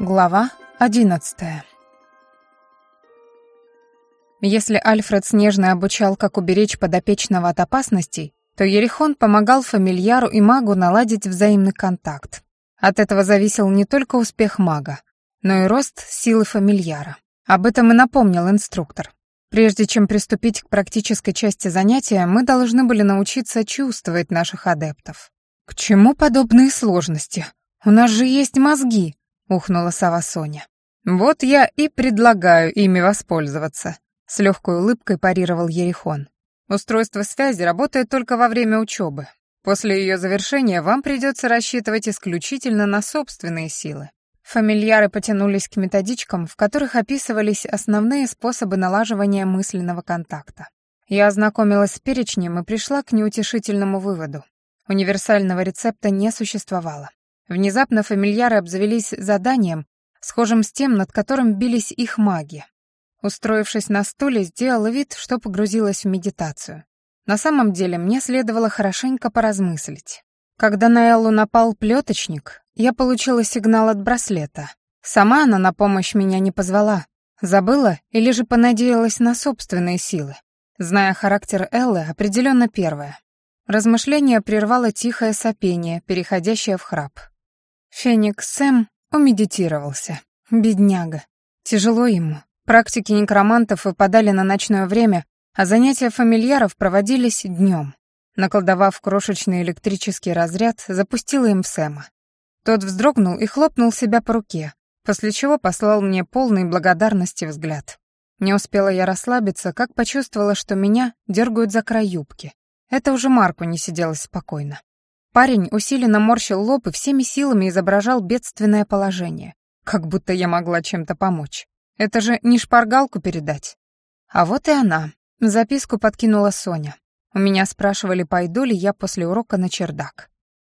Глава одиннадцатая Если Альфред Снежный обучал, как уберечь подопечного от опасностей, то Ерихон помогал фамильяру и магу наладить взаимный контакт. От этого зависел не только успех мага, но и рост силы фамильяра. Об этом и напомнил инструктор. Прежде чем приступить к практической части занятия, мы должны были научиться чувствовать наших адептов. «К чему подобные сложности? У нас же есть мозги!» — ухнула сова Соня. «Вот я и предлагаю ими воспользоваться», — с легкой улыбкой парировал Ерихон. «Устройство связи работает только во время учебы. После ее завершения вам придется рассчитывать исключительно на собственные силы. Фамильяры потянулись к методичкам, в которых описывались основные способы налаживания мысленного контакта. Я ознакомилась с перечнем и пришла к неутешительному выводу. Универсального рецепта не существовало. Внезапно фамильяры обзавелись заданием, схожим с тем, над которым бились их маги. Устроившись на стуле, сделала вид, что погрузилась в медитацию. На самом деле мне следовало хорошенько поразмыслить. Когда на Эллу напал плеточник, я получила сигнал от браслета. Сама она на помощь меня не позвала. Забыла или же понадеялась на собственные силы. Зная характер Эллы, определенно первое. Размышление прервало тихое сопение, переходящее в храп. Феникс Сэм умедитировался. Бедняга. Тяжело ему. Практики некромантов выпадали на ночное время, а занятия фамильяров проводились днем. Наколдовав крошечный электрический разряд, запустила им Сэма. Тот вздрогнул и хлопнул себя по руке, после чего послал мне полный благодарности взгляд. Не успела я расслабиться, как почувствовала, что меня дергают за край юбки. Это уже Марку не сиделось спокойно. Парень усиленно морщил лоб и всеми силами изображал бедственное положение, как будто я могла чем-то помочь. Это же не шпаргалку передать. А вот и она. Записку подкинула Соня. У меня спрашивали, пойду ли я после урока на чердак.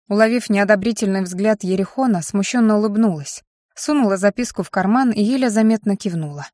Уловив неодобрительный взгляд Ерехона, смущенно улыбнулась, сунула записку в карман и еле заметно кивнула.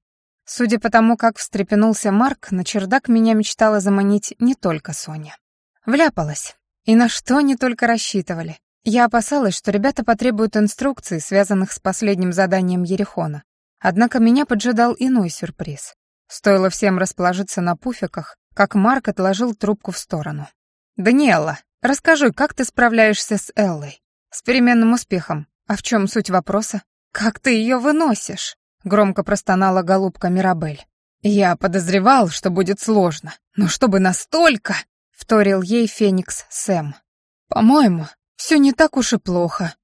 Судя по тому, как встрепенулся Марк, на чердак меня мечтала заманить не только Соня. Вляпалась. И на что они только рассчитывали. Я опасалась, что ребята потребуют инструкций, связанных с последним заданием Ерехона. Однако меня поджидал иной сюрприз. Стоило всем расположиться на пуфиках, как Марк отложил трубку в сторону. «Даниэла, Расскажи, как ты справляешься с Эллой? С переменным успехом. А в чем суть вопроса? Как ты ее выносишь? Громко простонала голубка Мирабель. Я подозревал, что будет сложно, но чтобы настолько, вторил ей Феникс Сэм. По-моему, все не так уж и плохо.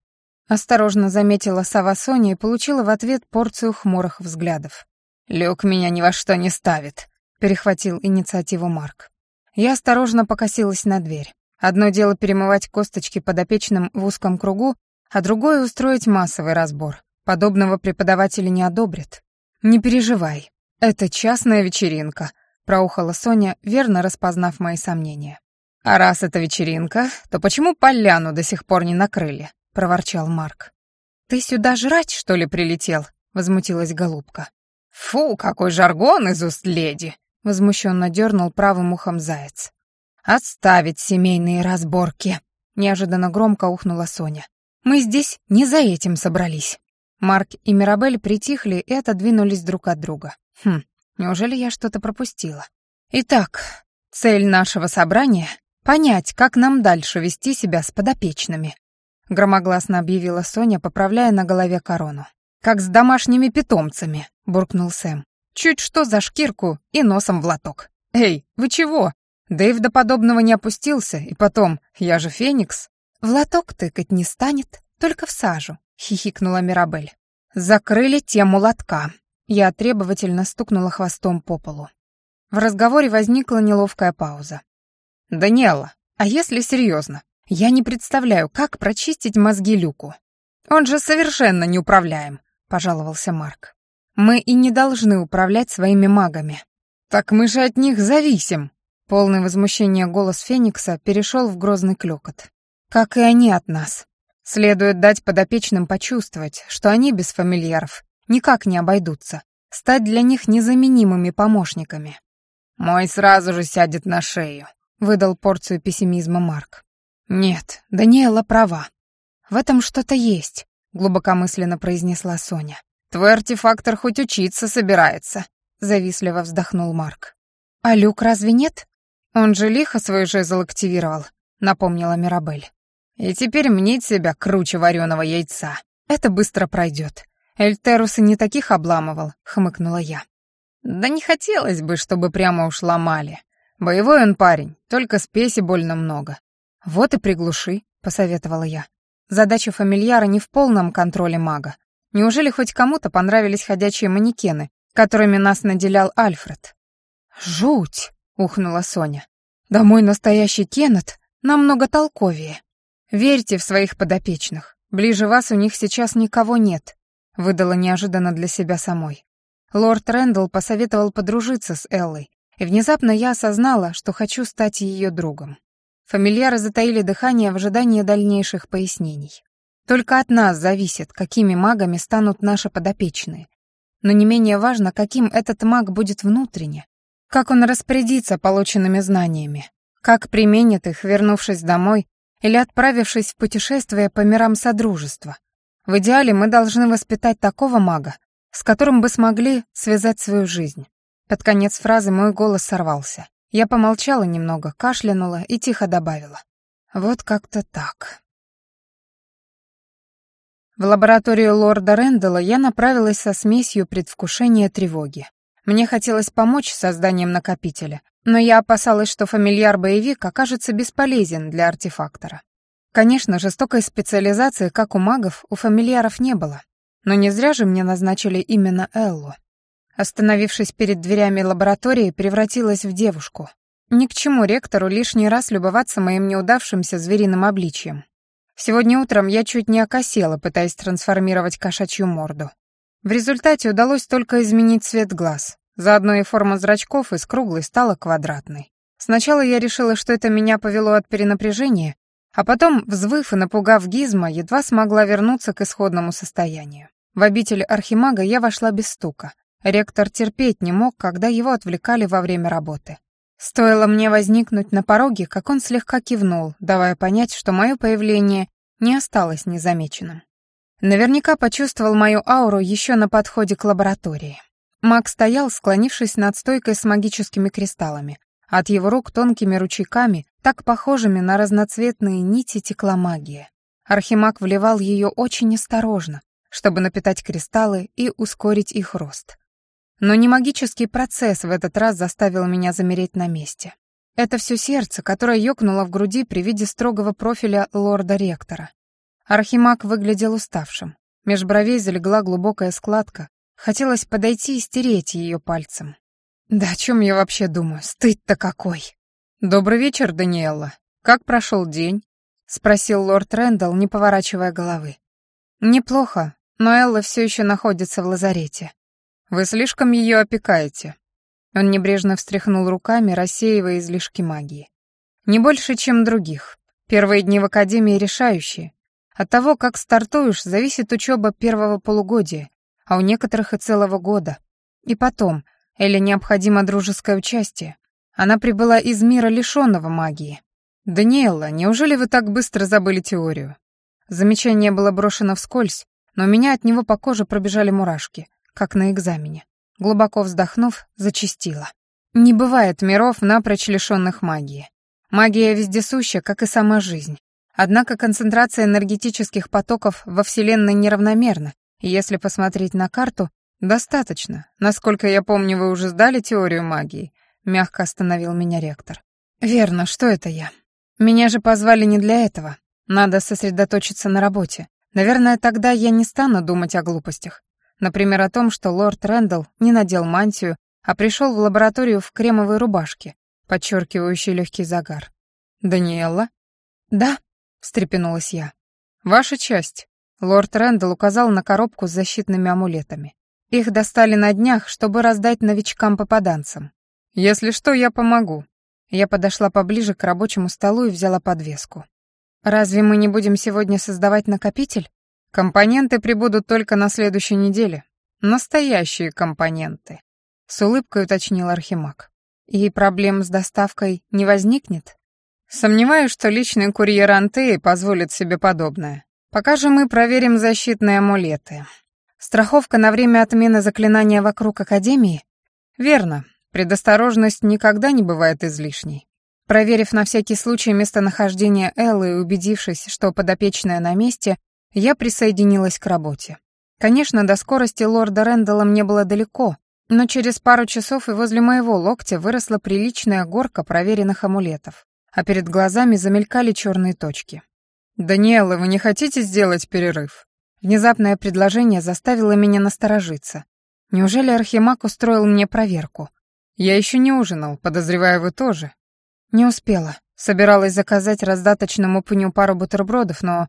Осторожно заметила сова Соня и получила в ответ порцию хмурых взглядов. «Люк меня ни во что не ставит», — перехватил инициативу Марк. Я осторожно покосилась на дверь. Одно дело перемывать косточки подопечным в узком кругу, а другое — устроить массовый разбор. Подобного преподаватели не одобрят. «Не переживай, это частная вечеринка», — проухала Соня, верно распознав мои сомнения. «А раз это вечеринка, то почему поляну до сих пор не накрыли?» — проворчал Марк. «Ты сюда жрать, что ли, прилетел?» — возмутилась голубка. «Фу, какой жаргон из уст леди!» — возмущенно дернул правым ухом заяц. «Отставить семейные разборки!» — неожиданно громко ухнула Соня. «Мы здесь не за этим собрались». Марк и Мирабель притихли и отодвинулись друг от друга. «Хм, неужели я что-то пропустила?» «Итак, цель нашего собрания — понять, как нам дальше вести себя с подопечными», — громогласно объявила Соня, поправляя на голове корону. «Как с домашними питомцами», — буркнул Сэм. «Чуть что за шкирку и носом в лоток». «Эй, вы чего?» Дэйв до подобного не опустился, и потом, я же Феникс. В лоток тыкать не станет, только в сажу, хихикнула Мирабель. Закрыли тему лотка. Я требовательно стукнула хвостом по полу. В разговоре возникла неловкая пауза. «Даниэла, а если серьезно? Я не представляю, как прочистить мозги Люку. Он же совершенно не управляем», — пожаловался Марк. «Мы и не должны управлять своими магами». «Так мы же от них зависим», Полный возмущения голос Феникса перешел в грозный клёкот. Как и они от нас. Следует дать подопечным почувствовать, что они без фамильяров никак не обойдутся, стать для них незаменимыми помощниками. «Мой сразу же сядет на шею», — выдал порцию пессимизма Марк. «Нет, Даниэла права. В этом что-то есть. глубокомысленно произнесла Соня. «Твой артефактор хоть учиться собирается», — завистливо вздохнул Марк. «А Люк разве нет? Он же лихо свой жезл активировал», — напомнила Мирабель. «И теперь мнить себя круче вареного яйца. Это быстро пройдет. Эльтерус и не таких обламывал», — хмыкнула я. «Да не хотелось бы, чтобы прямо уж ломали. Боевой он парень, только спеси больно много». «Вот и приглуши», — посоветовала я. Задача фамильяра не в полном контроле мага. Неужели хоть кому-то понравились ходячие манекены, которыми нас наделял Альфред? «Жуть!» — ухнула Соня. «Да мой настоящий Кеннет намного толковее. Верьте в своих подопечных. Ближе вас у них сейчас никого нет», — выдала неожиданно для себя самой. Лорд Рэндалл посоветовал подружиться с Эллой, и внезапно я осознала, что хочу стать ее другом. Фамильяры затаили дыхание в ожидании дальнейших пояснений. Только от нас зависит, какими магами станут наши подопечные. Но не менее важно, каким этот маг будет внутренне, как он распорядится полученными знаниями, как применит их, вернувшись домой или отправившись в путешествие по мирам Содружества. В идеале мы должны воспитать такого мага, с которым бы смогли связать свою жизнь. Под конец фразы мой голос сорвался. Я помолчала немного, кашлянула и тихо добавила. Вот как-то так. В лабораторию лорда Рэндалла я направилась со смесью предвкушения тревоги. Мне хотелось помочь созданием накопителя, но я опасалась, что фамильяр-боевик окажется бесполезен для артефактора. Конечно, жестокой специализации, как у магов, у фамильяров не было. Но не зря же мне назначили именно Эллу. Остановившись перед дверями лаборатории, превратилась в девушку. Ни к чему ректору лишний раз любоваться моим неудавшимся звериным обличием. Сегодня утром я чуть не окосела, пытаясь трансформировать кошачью морду. В результате удалось только изменить цвет глаз. Заодно и форма зрачков из круглой стала квадратной. Сначала я решила, что это меня повело от перенапряжения, а потом, взвыв и напугав Гизма, едва смогла вернуться к исходному состоянию. В обитель Архимага я вошла без стука. Ректор терпеть не мог, когда его отвлекали во время работы. Стоило мне возникнуть на пороге, как он слегка кивнул, давая понять, что мое появление не осталось незамеченным. Наверняка почувствовал мою ауру еще на подходе к лаборатории. Маг стоял, склонившись над стойкой с магическими кристаллами. От его рук тонкими ручейками, так похожими на разноцветные нити, текла магия. Архимаг вливал ее очень осторожно, чтобы напитать кристаллы и ускорить их рост. Но не магический процесс в этот раз заставил меня замереть на месте. Это все сердце, которое ёкнуло в груди при виде строгого профиля лорда-ректора. Архимаг выглядел уставшим. Меж бровей залегла глубокая складка. Хотелось подойти и стереть ее пальцем. Да о чем я вообще думаю? Стыд-то какой! «Добрый вечер, Даниэлла. Как прошел день?» — спросил лорд Рэндалл, не поворачивая головы. «Неплохо, но Элла все еще находится в лазарете. Вы слишком ее опекаете». Он небрежно встряхнул руками, рассеивая излишки магии. «Не больше, чем других. Первые дни в Академии решающие. От того, как стартуешь, зависит учеба первого полугодия, а у некоторых и целого года. И потом, Эле необходимо дружеское участие. Она прибыла из мира, лишенного магии. «Даниэлла, неужели вы так быстро забыли теорию?» Замечание было брошено вскользь, но у меня от него по коже пробежали мурашки как на экзамене. Глубоко вздохнув, зачастила. Не бывает миров, напрочь лишенных магии. Магия вездесуща, как и сама жизнь. Однако концентрация энергетических потоков во Вселенной неравномерна, и если посмотреть на карту, достаточно. Насколько я помню, вы уже сдали теорию магии, мягко остановил меня ректор. Верно, что это я? Меня же позвали не для этого. Надо сосредоточиться на работе. Наверное, тогда я не стану думать о глупостях. Например, о том, что лорд Рэндалл не надел мантию, а пришел в лабораторию в кремовой рубашке, подчеркивающей легкий загар. «Даниэлла?» «Да», — встрепенулась я. «Ваша часть». Лорд Рэндалл указал на коробку с защитными амулетами. Их достали на днях, чтобы раздать новичкам-попаданцам. «Если что, я помогу». Я подошла поближе к рабочему столу и взяла подвеску. «Разве мы не будем сегодня создавать накопитель?» Компоненты прибудут только на следующей неделе. Настоящие компоненты. С улыбкой уточнил Архимаг. И проблем с доставкой не возникнет? Сомневаюсь, что личный курьер Антеи позволит себе подобное. Пока же мы проверим защитные амулеты. Страховка на время отмены заклинания вокруг Академии? Верно. Предосторожность никогда не бывает излишней. Проверив на всякий случай местонахождение Эллы и убедившись, что подопечная на месте, я присоединилась к работе. Конечно, до скорости лорда Рэндалла мне было далеко, но через пару часов и возле моего локтя выросла приличная горка проверенных амулетов, а перед глазами замелькали черные точки. «Даниэла, вы не хотите сделать перерыв?» Внезапное предложение заставило меня насторожиться. Неужели Архимаг устроил мне проверку? Я еще не ужинал, подозреваю, вы тоже. Не успела. Собиралась заказать раздаточному пню пару бутербродов, но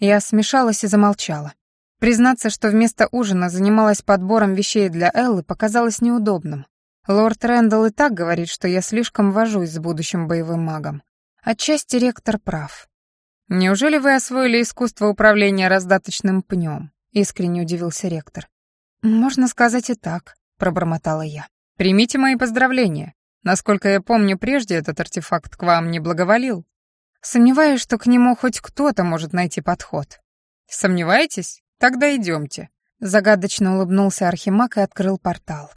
я смешалась и замолчала. Признаться, что вместо ужина занималась подбором вещей для Эллы, показалось неудобным. Лорд Рэндалл и так говорит, что я слишком вожусь с будущим боевым магом. Отчасти ректор прав. «Неужели вы освоили искусство управления раздаточным пнем?» — искренне удивился ректор. «Можно сказать и так», — пробормотала я. «Примите мои поздравления. Насколько я помню, прежде этот артефакт к вам не благоволил. Сомневаюсь, что к нему хоть кто-то может найти подход. Сомневаетесь? Тогда идемте. Загадочно улыбнулся Архимаг и открыл портал.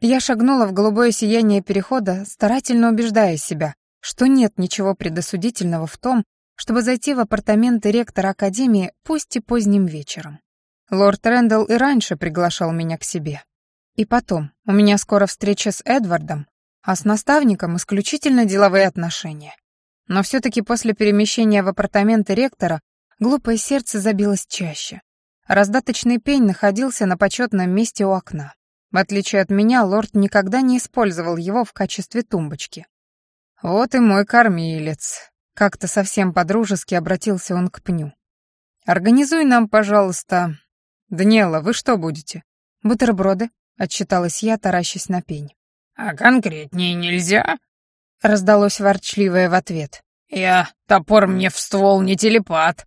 Я шагнула в голубое сияние перехода, старательно убеждая себя, что нет ничего предосудительного в том, чтобы зайти в апартаменты ректора Академии, пусть и поздним вечером. Лорд Рэндалл и раньше приглашал меня к себе. И потом, у меня скоро встреча с Эдвардом, а с наставником исключительно деловые отношения. Но все-таки после перемещения в апартаменты ректора глупое сердце забилось чаще. Раздаточный пень находился на почетном месте у окна. В отличие от меня, лорд никогда не использовал его в качестве тумбочки. «Вот и мой кормилец», — как-то совсем подружески обратился он к пню. «Организуй нам, пожалуйста...» «Даниэла, вы что будете?» «Бутерброды», — отчиталась я, таращась на пень. «А конкретнее нельзя?» — раздалось ворчливое в ответ. «Я топор мне в ствол не телепат».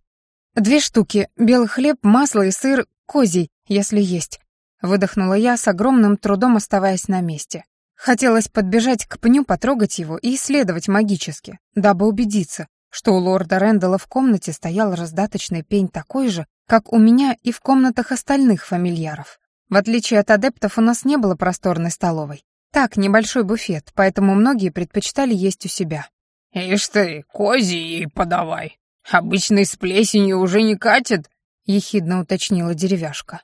«Две штуки, белый хлеб, масло и сыр, козий, если есть», — выдохнула я, с огромным трудом оставаясь на месте. Хотелось подбежать к пню, потрогать его и исследовать магически, дабы убедиться, что у лорда Рэндалла в комнате стоял раздаточный пень такой же, как у меня и в комнатах остальных фамильяров. В отличие от адептов, у нас не было просторной столовой. Так, небольшой буфет, поэтому многие предпочитали есть у себя. «Ишь ты, кози ей подавай. Обычной с плесенью уже не катит», — ехидно уточнила деревяшка.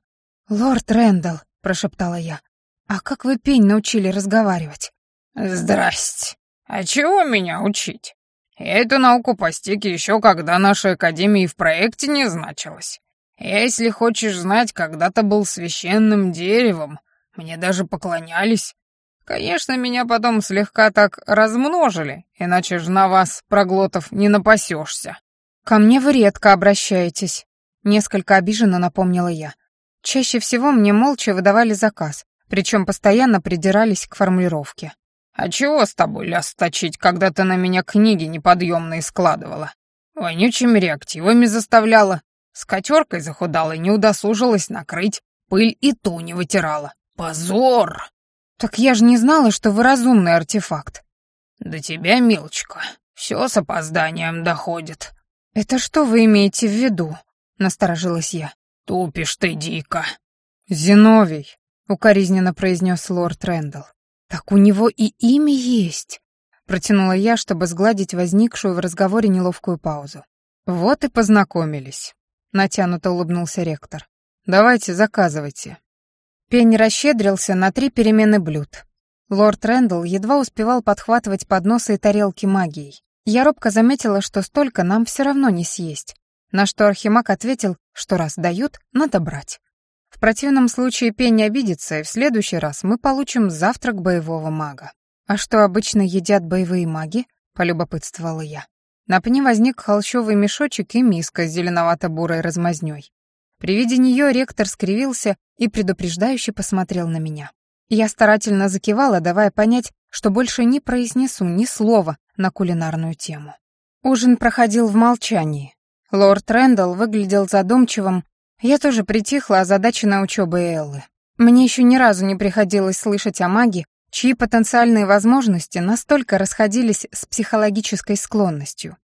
«Лорд Рэндалл», — прошептала я, — «а как вы пень научили разговаривать?» «Здрасте. А чего меня учить? Я эту науку постиг еще когда нашей академии в проекте не значилась. Если хочешь знать, когда-то был священным деревом, мне даже поклонялись. Конечно, меня потом слегка так размножили, иначе же на вас, проглотов, не напасешься. Ко мне вы редко обращаетесь, несколько обиженно напомнила я. Чаще всего мне молча выдавали заказ, причем постоянно придирались к формулировке. «А чего с тобой ляс точить, когда ты на меня книги неподъемные складывала? Вонючими реактивами заставляла, с котеркой захудала и не удосужилась накрыть, пыль и ту не вытирала. Позор!» «Так я же не знала, что вы разумный артефакт». «Да тебя, милочка, все с опозданием доходит». «Это что вы имеете в виду?» — насторожилась я. «Тупишь ты дико». «Зиновий», — укоризненно произнес лорд Рэндалл. «Так у него и имя есть», — протянула я, чтобы сгладить возникшую в разговоре неловкую паузу. «Вот и познакомились», — натянуто улыбнулся ректор. «Давайте, заказывайте». Пень расщедрился на три перемены блюд. Лорд Рэндалл едва успевал подхватывать подносы и тарелки магией. Я робко заметила, что столько нам все равно не съесть, на что Архимаг ответил, что раз дают, надо брать. В противном случае пень не обидится, и в следующий раз мы получим завтрак боевого мага. «А что обычно едят боевые маги?» — полюбопытствовала я. На пне возник холщовый мешочек и миска с зеленовато-бурой размазнёй. При виде нее ректор скривился и предупреждающе посмотрел на меня. Я старательно закивала, давая понять, что больше не произнесу ни слова на кулинарную тему. Ужин проходил в молчании. Лорд Рэндалл выглядел задумчивым, я тоже притихла, озадачена учебой Эллы. Мне еще ни разу не приходилось слышать о маге, чьи потенциальные возможности настолько расходились с психологической склонностью.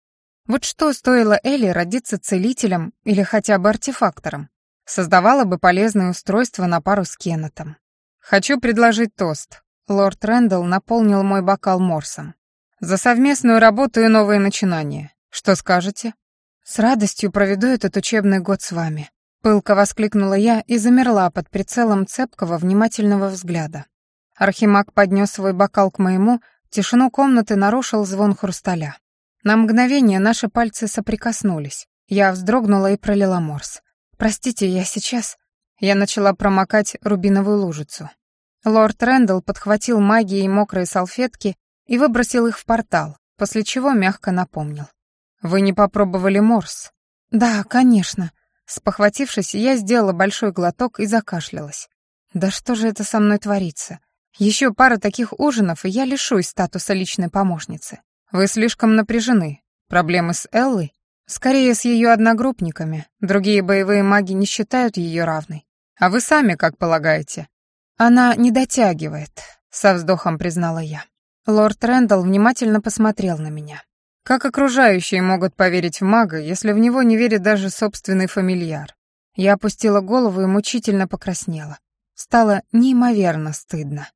Вот что стоило Элли родиться целителем или хотя бы артефактором? Создавала бы полезное устройство на пару с Кеннетом. «Хочу предложить тост». Лорд Рэндалл наполнил мой бокал морсом. «За совместную работу и новые начинания. Что скажете?» «С радостью проведу этот учебный год с вами», — пылко воскликнула я и замерла под прицелом цепкого внимательного взгляда. Архимаг поднес свой бокал к моему, тишину комнаты нарушил звон хрусталя. На мгновение наши пальцы соприкоснулись. Я вздрогнула и пролила морс. «Простите, я сейчас...» Я начала промокать рубиновую лужицу. Лорд Рэндалл подхватил магией мокрые салфетки и выбросил их в портал, после чего мягко напомнил. «Вы не попробовали морс?» «Да, конечно». Спохватившись, я сделала большой глоток и закашлялась. «Да что же это со мной творится? Еще пара таких ужинов, и я лишусь статуса личной помощницы. Вы слишком напряжены. Проблемы с Эллой? Скорее, с ее одногруппниками. Другие боевые маги не считают ее равной. А вы сами как полагаете? Она не дотягивает, со вздохом признала я. Лорд Рэндалл внимательно посмотрел на меня. Как окружающие могут поверить в мага, если в него не верит даже собственный фамильяр? Я опустила голову и мучительно покраснела. Стало неимоверно стыдно.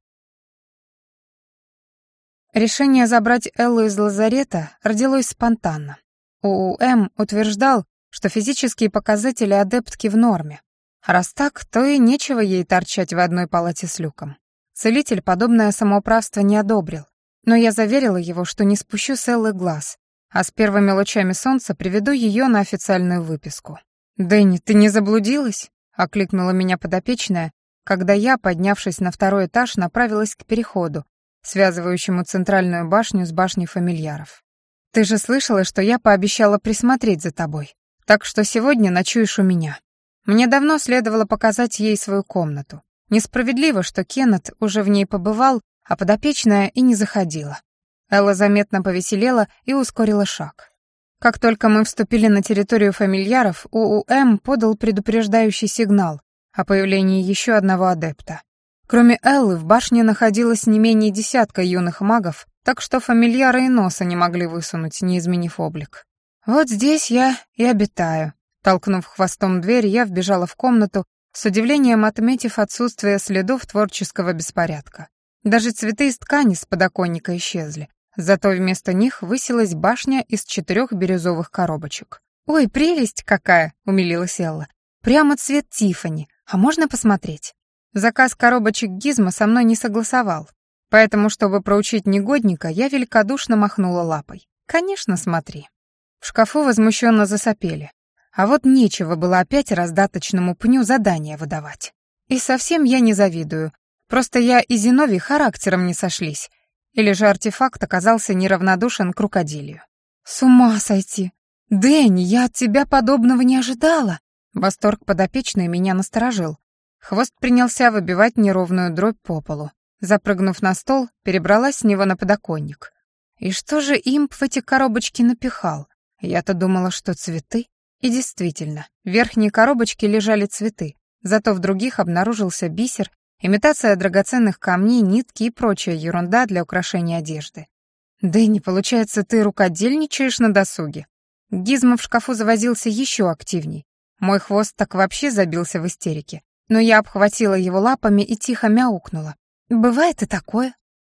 Решение забрать Эллу из лазарета родилось спонтанно. УУМ утверждал, что физические показатели адептки в норме. раз так, то и нечего ей торчать в одной палате с люком. Целитель подобное самоуправство не одобрил, но я заверила его, что не спущу с Эллы глаз, а с первыми лучами солнца приведу ее на официальную выписку. «Дэнни, ты не заблудилась?» — окликнула меня подопечная, когда я, поднявшись на второй этаж, направилась к переходу, связывающему центральную башню с башней фамильяров. «Ты же слышала, что я пообещала присмотреть за тобой, так что сегодня ночуешь у меня. Мне давно следовало показать ей свою комнату. Несправедливо, что Кеннет уже в ней побывал, а подопечная и не заходила». Элла заметно повеселела и ускорила шаг. Как только мы вступили на территорию фамильяров, УУМ подал предупреждающий сигнал о появлении еще одного адепта. Кроме Эллы, в башне находилось не менее десятка юных магов, так что фамильяры и носа не могли высунуть, не изменив облик. «Вот здесь я и обитаю». Толкнув хвостом дверь, я вбежала в комнату, с удивлением отметив отсутствие следов творческого беспорядка. Даже цветы из ткани с подоконника исчезли. Зато вместо них высилась башня из четырех бирюзовых коробочек. «Ой, прелесть какая!» — умилилась Элла. «Прямо цвет Тифани. А можно посмотреть?» Заказ коробочек Гизма со мной не согласовал, поэтому, чтобы проучить негодника, я великодушно махнула лапой. «Конечно, смотри». В шкафу возмущенно засопели. А вот нечего было опять раздаточному пню задание выдавать. И совсем я не завидую. Просто я и Зиновий характером не сошлись. Или же артефакт оказался неравнодушен к рукоделию. «С ума сойти! Дэнни, я от тебя подобного не ожидала!» Восторг подопечной меня насторожил, Хвост принялся выбивать неровную дробь по полу. Запрыгнув на стол, перебралась с него на подоконник. И что же имп в эти коробочки напихал? Я-то думала, что цветы. И действительно, в верхней коробочке лежали цветы, зато в других обнаружился бисер, имитация драгоценных камней, нитки и прочая ерунда для украшения одежды. «Дэнни, получается, ты рукодельничаешь на досуге?» Гизмо в шкафу завозился еще активней. Мой хвост так вообще забился в истерике но я обхватила его лапами и тихо мяукнула. «Бывает и такое».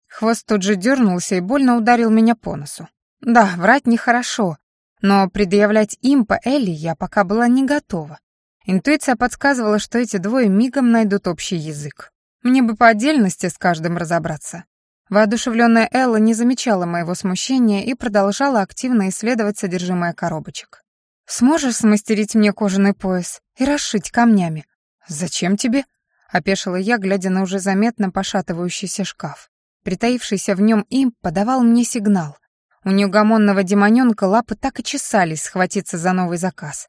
Хвост тут же дернулся и больно ударил меня по носу. Да, врать нехорошо, но предъявлять им по Элли я пока была не готова. Интуиция подсказывала, что эти двое мигом найдут общий язык. Мне бы по отдельности с каждым разобраться. Воодушевленная Элла не замечала моего смущения и продолжала активно исследовать содержимое коробочек. «Сможешь смастерить мне кожаный пояс и расшить камнями?» «Зачем тебе?» — опешила я, глядя на уже заметно пошатывающийся шкаф. Притаившийся в нем им подавал мне сигнал. У неугомонного демонёнка лапы так и чесались схватиться за новый заказ.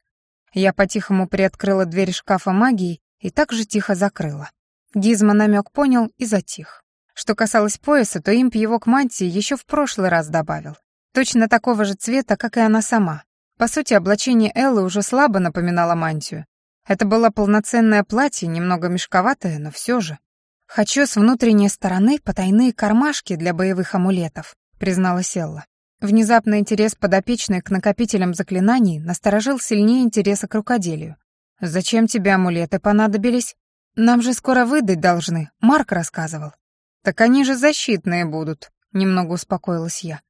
Я по-тихому приоткрыла дверь шкафа магии и так же тихо закрыла. Гизма намек понял и затих. Что касалось пояса, то имп его к мантии еще в прошлый раз добавил. Точно такого же цвета, как и она сама. По сути, облачение Эллы уже слабо напоминало мантию, это было полноценное платье, немного мешковатое, но все же. «Хочу с внутренней стороны потайные кармашки для боевых амулетов», — признала Селла. Внезапный интерес подопечной к накопителям заклинаний насторожил сильнее интереса к рукоделию. «Зачем тебе амулеты понадобились? Нам же скоро выдать должны, Марк рассказывал». «Так они же защитные будут», — немного успокоилась я.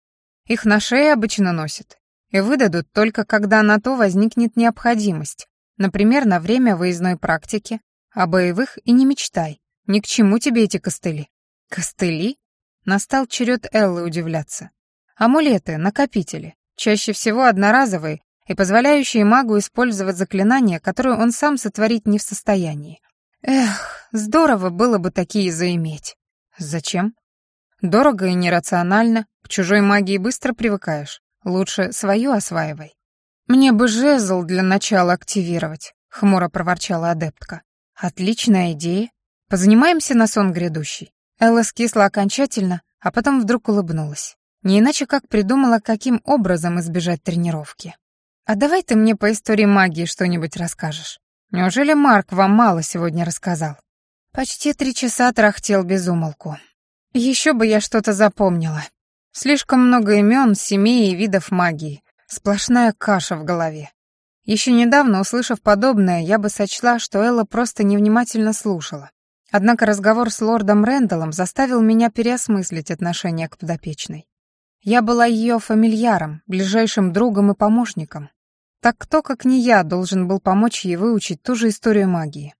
«Их на шее обычно носят, и выдадут только когда на то возникнет необходимость, например, на время выездной практики, а боевых и не мечтай, ни к чему тебе эти костыли». «Костыли?» Настал черед Эллы удивляться. Амулеты, накопители, чаще всего одноразовые и позволяющие магу использовать заклинания, которые он сам сотворить не в состоянии. Эх, здорово было бы такие заиметь. Зачем? Дорого и нерационально, к чужой магии быстро привыкаешь. Лучше свою осваивай. Мне бы жезл для начала активировать, хмуро проворчала адептка. Отличная идея. Позанимаемся на сон грядущий. Элла скисла окончательно, а потом вдруг улыбнулась. Не иначе как придумала, каким образом избежать тренировки. «А давай ты мне по истории магии что-нибудь расскажешь. Неужели Марк вам мало сегодня рассказал?» Почти три часа трахтел без умолку. Еще бы я что-то запомнила. Слишком много имен, семей и видов магии. Сплошная каша в голове. Еще недавно, услышав подобное, я бы сочла, что Элла просто невнимательно слушала. Однако разговор с лордом Рэндаллом заставил меня переосмыслить отношение к подопечной. Я была ее фамильяром, ближайшим другом и помощником. Так кто, как не я, должен был помочь ей выучить ту же историю магии?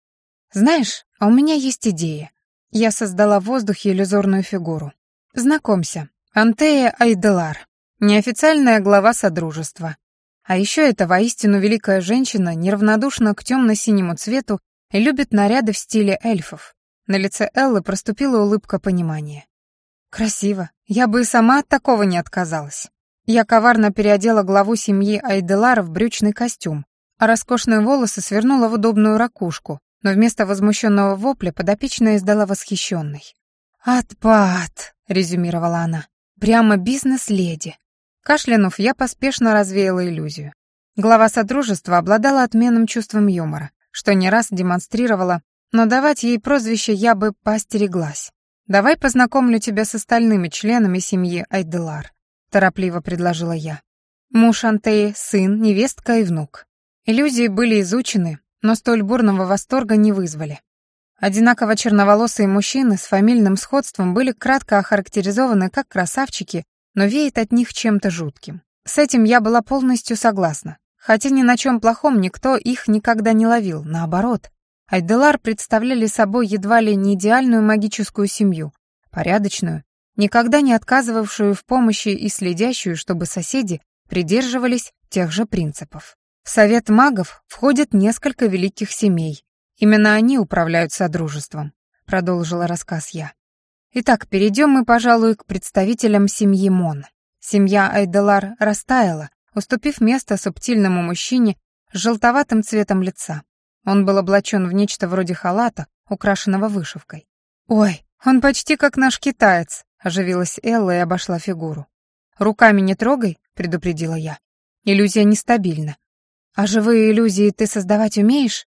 Знаешь, а у меня есть идея. Я создала в воздухе иллюзорную фигуру. Знакомься, Антея Айделар, неофициальная глава Содружества. А еще это воистину великая женщина, неравнодушна к темно-синему цвету и любит наряды в стиле эльфов. На лице Эллы проступила улыбка понимания. Красиво. Я бы и сама от такого не отказалась. Я коварно переодела главу семьи Айделара в брючный костюм, а роскошные волосы свернула в удобную ракушку, но вместо возмущенного вопля подопечная издала восхищенный. «Отпад», — резюмировала она, — «прямо бизнес-леди». Кашлянув, я поспешно развеяла иллюзию. Глава Содружества обладала отменным чувством юмора, что не раз демонстрировала, но давать ей прозвище я бы поостереглась. «Давай познакомлю тебя с остальными членами семьи Айделар», — торопливо предложила я. Муж Антеи, сын, невестка и внук. Иллюзии были изучены, но столь бурного восторга не вызвали. Одинаково черноволосые мужчины с фамильным сходством были кратко охарактеризованы как красавчики, но веет от них чем-то жутким. С этим я была полностью согласна, хотя ни на чем плохом никто их никогда не ловил, наоборот. Айделар представляли собой едва ли не идеальную магическую семью, порядочную, никогда не отказывавшую в помощи и следящую, чтобы соседи придерживались тех же принципов. В совет магов входят несколько великих семей. Именно они управляют содружеством, продолжила рассказ я. Итак, перейдем мы, пожалуй, к представителям семьи Мон. Семья Айделар растаяла, уступив место субтильному мужчине с желтоватым цветом лица. Он был облачен в нечто вроде халата, украшенного вышивкой. «Ой, он почти как наш китаец», — оживилась Элла и обошла фигуру. «Руками не трогай», — предупредила я. «Иллюзия нестабильна». «А живые иллюзии ты создавать умеешь?»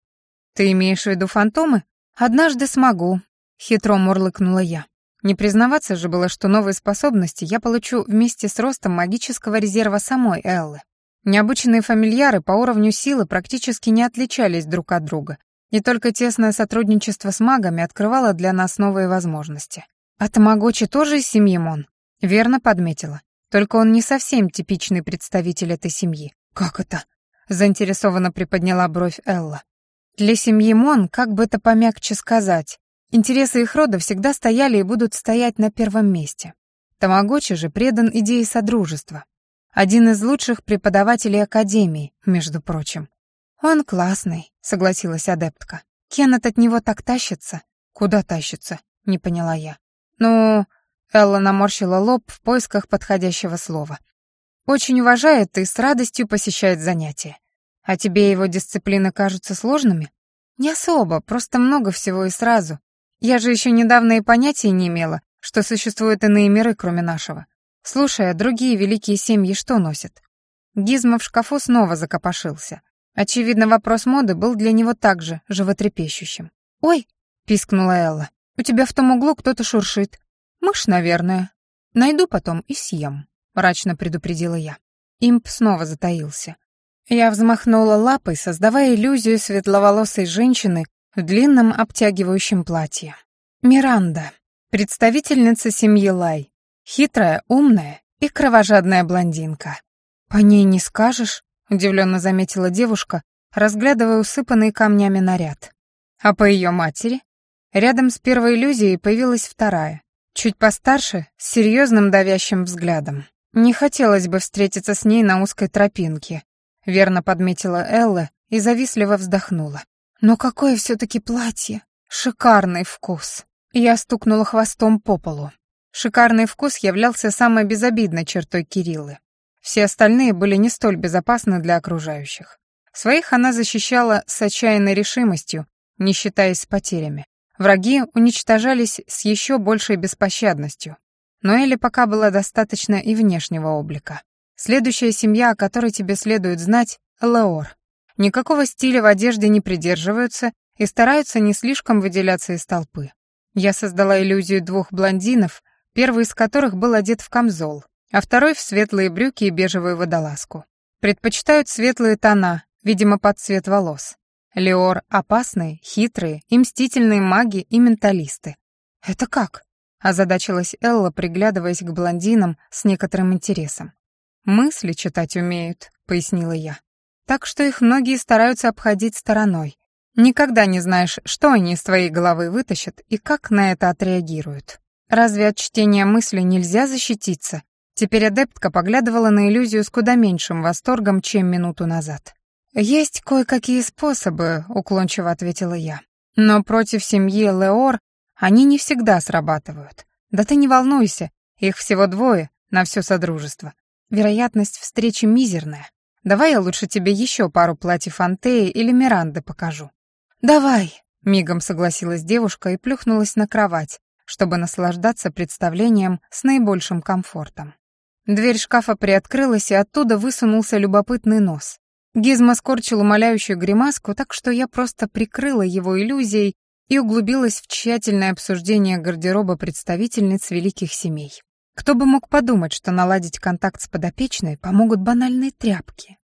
«Ты имеешь в виду фантомы?» «Однажды смогу», — хитро мурлыкнула я. Не признаваться же было, что новые способности я получу вместе с ростом магического резерва самой Эллы. Необычные фамильяры по уровню силы практически не отличались друг от друга, и только тесное сотрудничество с магами открывало для нас новые возможности. А Тамагочи тоже из семьи Мон? Верно подметила. Только он не совсем типичный представитель этой семьи. Как это? Заинтересованно приподняла бровь Элла. Для семьи Мон, как бы это помягче сказать, интересы их рода всегда стояли и будут стоять на первом месте. Тамагочи же предан идее содружества, один из лучших преподавателей Академии, между прочим. «Он классный», — согласилась адептка. «Кеннет от него так тащится». «Куда тащится?» — не поняла я. «Ну...» — Элла наморщила лоб в поисках подходящего слова. «Очень уважает и с радостью посещает занятия. А тебе его дисциплины кажутся сложными?» «Не особо, просто много всего и сразу. Я же еще недавно и понятия не имела, что существуют иные миры, кроме нашего. Слушай, а другие великие семьи что носят? Гизма в шкафу снова закопошился. Очевидно, вопрос моды был для него также животрепещущим. «Ой!» — пискнула Элла. «У тебя в том углу кто-то шуршит. Мышь, наверное. Найду потом и съем». мрачно предупредила я. Имп снова затаился. Я взмахнула лапой, создавая иллюзию светловолосой женщины в длинном обтягивающем платье. Миранда, представительница семьи Лай, хитрая, умная и кровожадная блондинка. «По ней не скажешь», — удивленно заметила девушка, разглядывая усыпанный камнями наряд. А по ее матери? Рядом с первой иллюзией появилась вторая, чуть постарше, с серьезным давящим взглядом. Не хотелось бы встретиться с ней на узкой тропинке, верно подметила Элла и завистливо вздохнула. Но какое все-таки платье! Шикарный вкус! Я стукнула хвостом по полу. Шикарный вкус являлся самой безобидной чертой Кириллы. Все остальные были не столь безопасны для окружающих. Своих она защищала с отчаянной решимостью, не считаясь с потерями. Враги уничтожались с еще большей беспощадностью. Но Элли пока была достаточно и внешнего облика. Следующая семья, о которой тебе следует знать — Леор. Никакого стиля в одежде не придерживаются и стараются не слишком выделяться из толпы. Я создала иллюзию двух блондинов, первый из которых был одет в камзол, а второй в светлые брюки и бежевую водолазку. Предпочитают светлые тона, видимо, под цвет волос. Леор — опасные, хитрые и мстительные маги и менталисты. «Это как?» — озадачилась Элла, приглядываясь к блондинам с некоторым интересом. «Мысли читать умеют», — пояснила я. «Так что их многие стараются обходить стороной. Никогда не знаешь, что они из твоей головы вытащат и как на это отреагируют. Разве от чтения мысли нельзя защититься?» Теперь адептка поглядывала на иллюзию с куда меньшим восторгом, чем минуту назад. «Есть кое-какие способы», — уклончиво ответила я. «Но против семьи Леор они не всегда срабатывают. Да ты не волнуйся, их всего двое на все содружество. Вероятность встречи мизерная. Давай я лучше тебе еще пару платьев Антеи или Миранды покажу». «Давай», — мигом согласилась девушка и плюхнулась на кровать, чтобы наслаждаться представлением с наибольшим комфортом. Дверь шкафа приоткрылась, и оттуда высунулся любопытный нос. Гизма скорчил умоляющую гримаску, так что я просто прикрыла его иллюзией и углубилась в тщательное обсуждение гардероба представительниц великих семей. Кто бы мог подумать, что наладить контакт с подопечной помогут банальные тряпки.